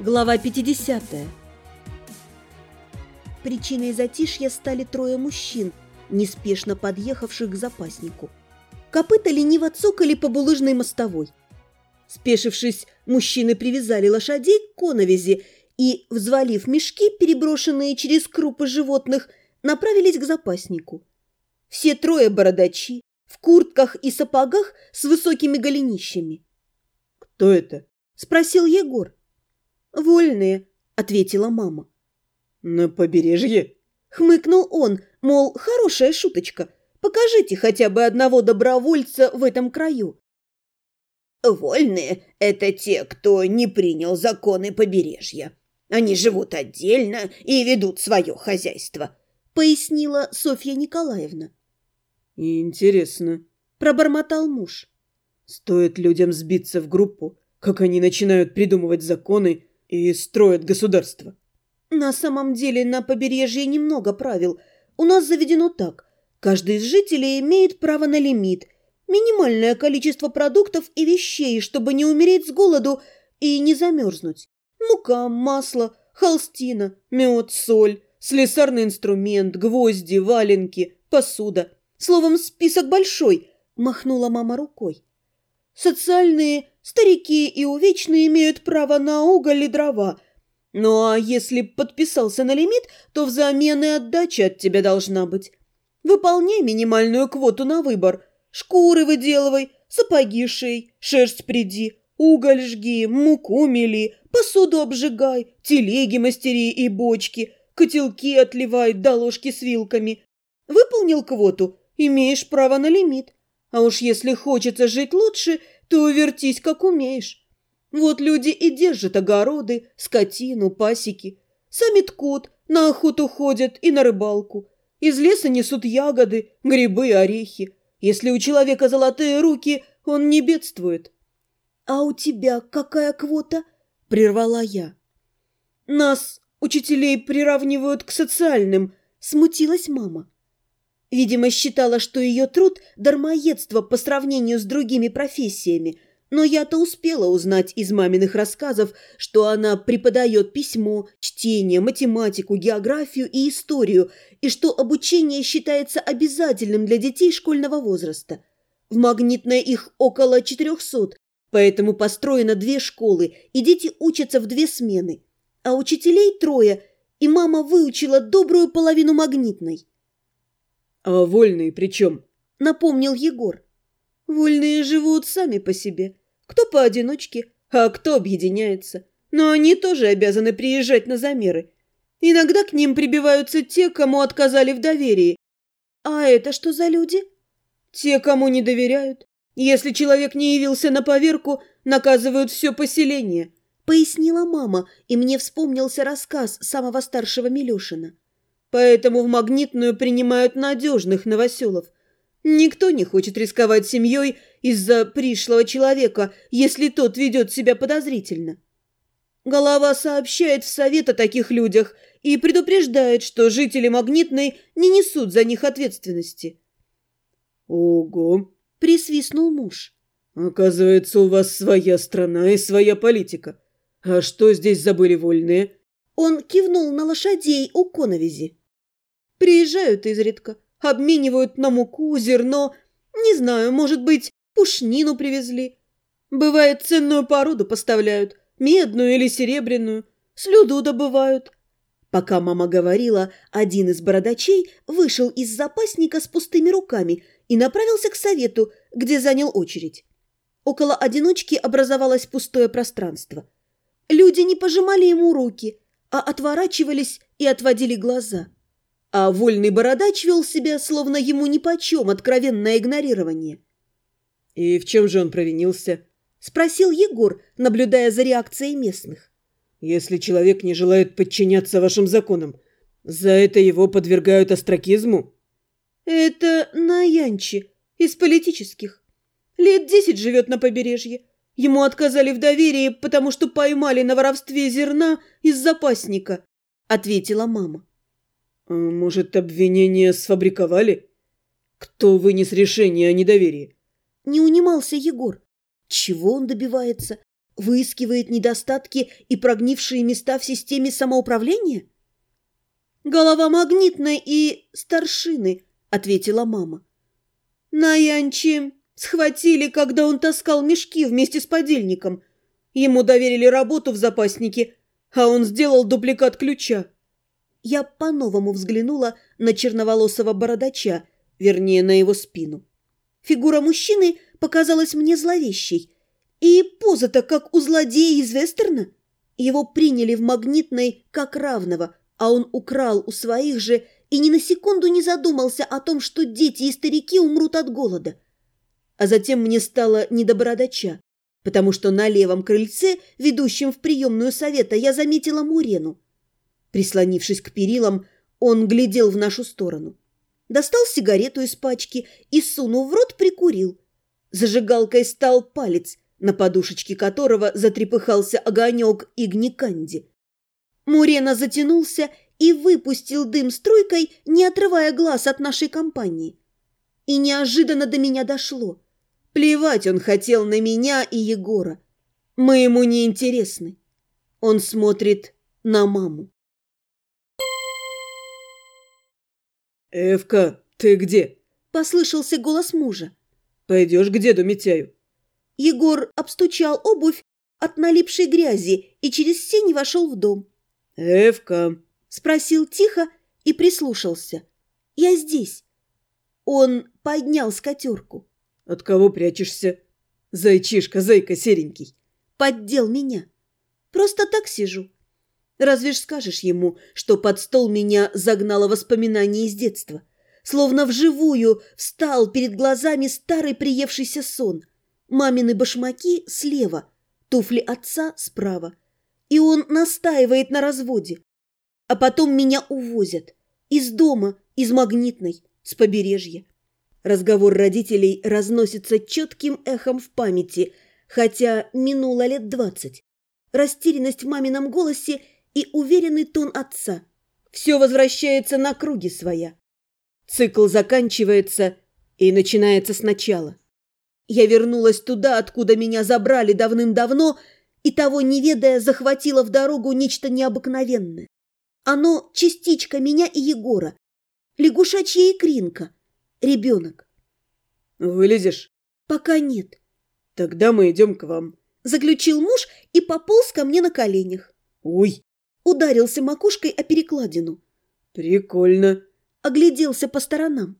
Глава 50. Причиной затишья стали трое мужчин, неспешно подъехавших к запаснику. Копыта лениво цокали по булыжной мостовой. Спешившись, мужчины привязали лошадей к коновизи и, взвалив мешки, переброшенные через крупы животных, направились к запаснику. Все трое бородачи, в куртках и сапогах с высокими голенищами. «Кто это?» – спросил Егор. «Вольные», — ответила мама. «На побережье?» — хмыкнул он, мол, хорошая шуточка. Покажите хотя бы одного добровольца в этом краю. «Вольные — это те, кто не принял законы побережья. Они живут отдельно и ведут свое хозяйство», — пояснила Софья Николаевна. «Интересно», — пробормотал муж. «Стоит людям сбиться в группу, как они начинают придумывать законы и строят государство. На самом деле на побережье немного правил. У нас заведено так. Каждый из жителей имеет право на лимит. Минимальное количество продуктов и вещей, чтобы не умереть с голоду и не замерзнуть. Мука, масло, холстина, мед, соль, слесарный инструмент, гвозди, валенки, посуда. Словом, список большой, махнула мама рукой. Социальные Старики и увечные имеют право на уголь и дрова. Ну а если подписался на лимит, то взамен и отдача от тебя должна быть. Выполняй минимальную квоту на выбор. Шкуры выделывай, сапоги шей, шерсть приди, уголь жги, муку мели, посуду обжигай, телеги мастери и бочки, котелки отливай да ложки с вилками. Выполнил квоту, имеешь право на лимит. А уж если хочется жить лучше, то вертись как умеешь. Вот люди и держат огороды, скотину, пасеки. Сами ткут, на охоту ходят и на рыбалку. Из леса несут ягоды, грибы орехи. Если у человека золотые руки, он не бедствует. «А у тебя какая квота?» – прервала я. «Нас, учителей, приравнивают к социальным», – смутилась мама. Видимо, считала, что ее труд – дармоедство по сравнению с другими профессиями, но я-то успела узнать из маминых рассказов, что она преподает письмо, чтение, математику, географию и историю, и что обучение считается обязательным для детей школьного возраста. В Магнитной их около 400, поэтому построено две школы, и дети учатся в две смены. А учителей трое, и мама выучила добрую половину Магнитной. «А вольные при чем?» – напомнил Егор. «Вольные живут сами по себе. Кто поодиночке, а кто объединяется. Но они тоже обязаны приезжать на замеры. Иногда к ним прибиваются те, кому отказали в доверии. А это что за люди? Те, кому не доверяют. Если человек не явился на поверку, наказывают все поселение», – пояснила мама, и мне вспомнился рассказ самого старшего Милешина. Поэтому в магнитную принимают надежных новоселов. Никто не хочет рисковать семьей из-за пришлого человека, если тот ведет себя подозрительно. Голова сообщает в совет о таких людях и предупреждает, что жители Магнитной не несут за них ответственности. «Ого!» – присвистнул муж. «Оказывается, у вас своя страна и своя политика. А что здесь забыли вольные?» Он кивнул на лошадей у коновизи. Приезжают изредка, обменивают на муку, зерно. Не знаю, может быть, пушнину привезли. Бывает, ценную породу поставляют, медную или серебряную. Слюду добывают. Пока мама говорила, один из бородачей вышел из запасника с пустыми руками и направился к совету, где занял очередь. Около одиночки образовалось пустое пространство. Люди не пожимали ему руки, а отворачивались и отводили глаза. А вольный бородач вел себя, словно ему нипочем откровенное игнорирование. «И в чем же он провинился?» – спросил Егор, наблюдая за реакцией местных. «Если человек не желает подчиняться вашим законам, за это его подвергают остракизму?» «Это на Янче, из политических. Лет десять живет на побережье. Ему отказали в доверии, потому что поймали на воровстве зерна из запасника», – ответила мама. А «Может, обвинение сфабриковали? Кто вынес решение о недоверии?» Не унимался Егор. Чего он добивается? Выискивает недостатки и прогнившие места в системе самоуправления? «Голова магнитная и старшины», — ответила мама. «На Янчи схватили, когда он таскал мешки вместе с подельником. Ему доверили работу в запаснике, а он сделал дубликат ключа». Я по-новому взглянула на черноволосого бородача, вернее, на его спину. Фигура мужчины показалась мне зловещей. И поза-то как у злодея из вестерна. Его приняли в магнитной как равного, а он украл у своих же и ни на секунду не задумался о том, что дети и старики умрут от голода. А затем мне стало не до бородача, потому что на левом крыльце, ведущем в приемную совета, я заметила Мурену. Прислонившись к перилам, он глядел в нашу сторону. Достал сигарету из пачки и, сунув в рот, прикурил. Зажигалкой стал палец, на подушечке которого затрепыхался огонек Игниканди. Мурена затянулся и выпустил дым струйкой, не отрывая глаз от нашей компании. И неожиданно до меня дошло. Плевать он хотел на меня и Егора. Мы ему не интересны. Он смотрит на маму. «Эвка, ты где?» – послышался голос мужа. «Пойдешь к деду Митяю?» Егор обстучал обувь от налипшей грязи и через сень вошел в дом. «Эвка!» – спросил тихо и прислушался. «Я здесь». Он поднял скатерку. «От кого прячешься?» «Зайчишка, зайка серенький». Поддел меня. «Просто так сижу. Разве ж скажешь ему, что под стол меня загнало воспоминание из детства? Словно вживую встал перед глазами старый приевшийся сон. Мамины башмаки слева, туфли отца справа. И он настаивает на разводе. А потом меня увозят. Из дома, из магнитной, с побережья. Разговор родителей разносится четким эхом в памяти, хотя минуло лет двадцать. Растерянность в мамином голосе и уверенный тон отца. Все возвращается на круги своя. Цикл заканчивается и начинается сначала. Я вернулась туда, откуда меня забрали давным-давно, и того не ведая захватила в дорогу нечто необыкновенное. Оно частичка меня и Егора, лягушачья икринка, ребенок. «Вылезешь?» «Пока нет». «Тогда мы идем к вам», — заключил муж и пополз ко мне на коленях. «Уй!» Ударился макушкой о перекладину. «Прикольно!» Огляделся по сторонам.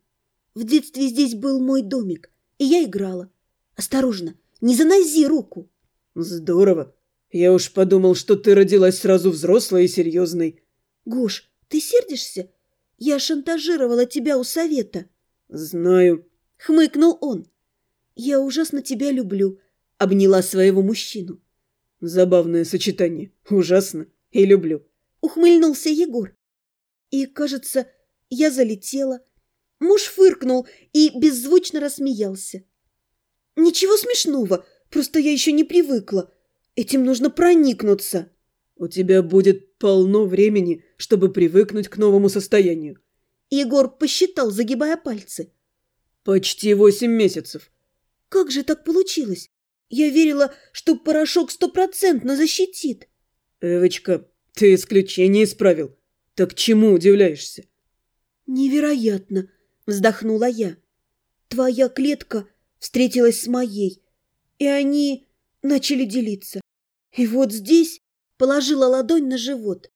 В детстве здесь был мой домик, и я играла. Осторожно, не занози руку. Здорово. Я уж подумал, что ты родилась сразу взрослой и серьезной. Гош, ты сердишься? Я шантажировала тебя у совета. Знаю. Хмыкнул он. Я ужасно тебя люблю. Обняла своего мужчину. Забавное сочетание. Ужасно и люблю. Ухмыльнулся Егор. И, кажется, я залетела. Муж фыркнул и беззвучно рассмеялся. Ничего смешного, просто я еще не привыкла. Этим нужно проникнуться. У тебя будет полно времени, чтобы привыкнуть к новому состоянию. Егор посчитал, загибая пальцы. Почти восемь месяцев. Как же так получилось? Я верила, что порошок стопроцентно защитит. Эвочка, ты исключение исправил. Так чему удивляешься? Невероятно, вздохнула я. Твоя клетка встретилась с моей, и они начали делиться. И вот здесь положила ладонь на живот.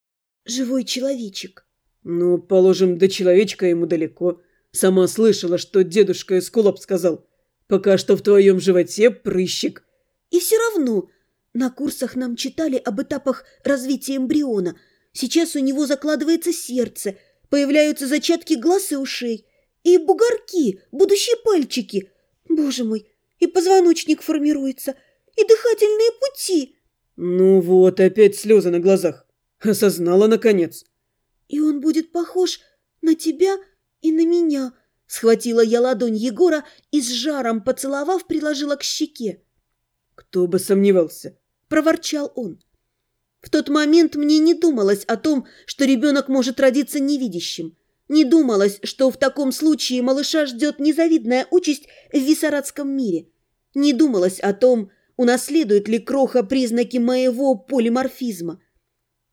Живой человечек. Ну, положим, до человечка ему далеко. Сама слышала, что дедушка Эскулап сказал. Пока что в твоем животе прыщик. И все равно на курсах нам читали об этапах развития эмбриона. Сейчас у него закладывается сердце, появляются зачатки глаз и ушей. И бугорки, будущие пальчики. Боже мой, и позвоночник формируется, и дыхательные пути. Ну вот, опять слезы на глазах. Осознала, наконец. И он будет похож на тебя и на меня. Схватила я ладонь Егора и с жаром поцеловав, приложила к щеке. Кто бы сомневался, проворчал он. В тот момент мне не думалось о том, что ребенок может родиться невидящим. Не думалось, что в таком случае малыша ждет незавидная участь в виссарадском мире. Не думалось о том, унаследует ли Кроха признаки моего полиморфизма.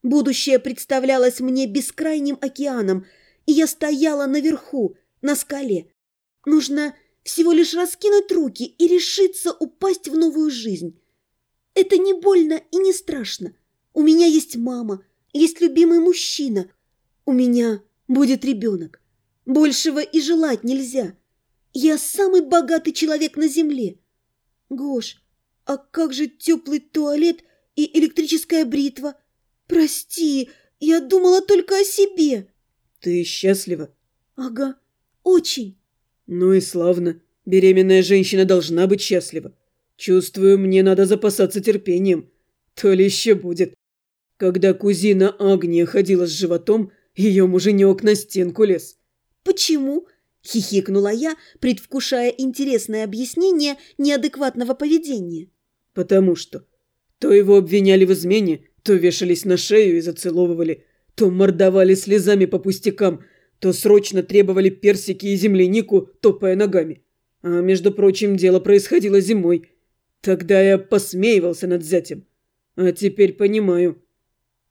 Будущее представлялось мне бескрайним океаном, и я стояла наверху, на скале. Нужно всего лишь раскинуть руки и решиться упасть в новую жизнь. Это не больно и не страшно. У меня есть мама, есть любимый мужчина. У меня будет ребенок. Большего и желать нельзя. Я самый богатый человек на земле. Гош, а как же теплый туалет и электрическая бритва? Прости, я думала только о себе. Ты счастлива? Ага, очень. Ну и славно. Беременная женщина должна быть счастлива. Чувствую, мне надо запасаться терпением. То ли еще будет. Когда кузина Агния ходила с животом, ее муженек на стенку лез. Почему? Хихикнула я, предвкушая интересное объяснение неадекватного поведения. Потому что то его обвиняли в измене, то вешались на шею и зацеловывали, то мордовали слезами по пустякам, то срочно требовали персики и землянику, топая ногами. А, между прочим, дело происходило зимой. Тогда я посмеивался над зятем. А теперь понимаю.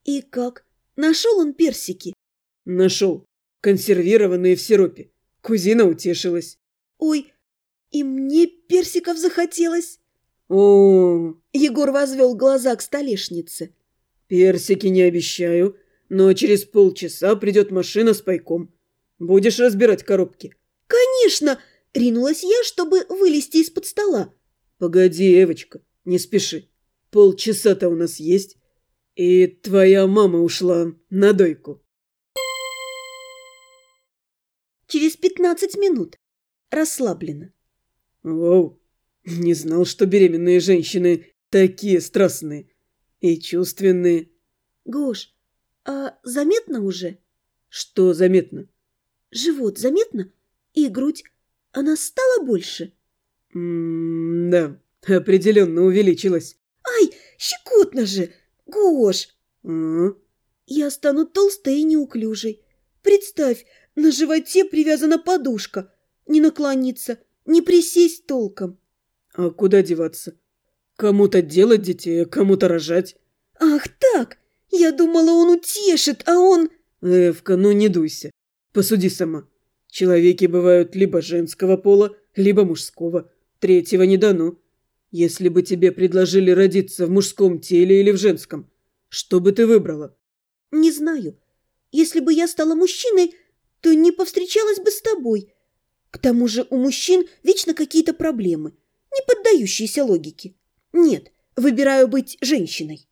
И как? Нашел он персики? Нашел. Консервированные в сиропе. Кузина утешилась. Ой, и мне персиков захотелось. О, Егор возвел глаза к столешнице. персики не обещаю, но через полчаса придет машина с пайком. Будешь разбирать коробки? Конечно! Ринулась я, чтобы вылезти из-под стола. Погоди, Эвочка, не спеши. Полчаса-то у нас есть. И твоя мама ушла на дойку. Через пятнадцать минут. Расслабленно. Вау, не знал, что беременные женщины такие страстные и чувственные. Гош, а заметно уже? Что заметно? Живот заметно? И грудь? Она стала больше? М-да, определенно увеличилась. Ай, щекотно же! Гош, А? я стану толстой и неуклюжей. Представь, на животе привязана подушка. Не наклониться, не присесть толком. А куда деваться? Кому-то делать детей, а кому-то рожать. Ах так! Я думала, он утешит, а он... Эвка, ну не дуйся. Посуди сама. Человеки бывают либо женского пола, либо мужского. Третьего не дано. Если бы тебе предложили родиться в мужском теле или в женском, что бы ты выбрала? Не знаю. Если бы я стала мужчиной, то не повстречалась бы с тобой. К тому же у мужчин вечно какие-то проблемы, не поддающиеся логике. Нет, выбираю быть женщиной.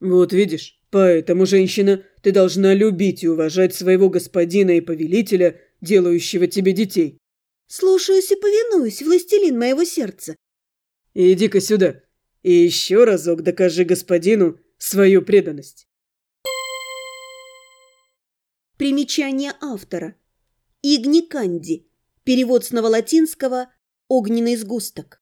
Вот видишь, поэтому, женщина, ты должна любить и уважать своего господина и повелителя, делающего тебе детей. Слушаюсь и повинуюсь, властелин моего сердца. Иди-ка сюда и еще разок докажи господину свою преданность. Примечание автора. Игниканди. Перевод с новолатинского «Огненный сгусток».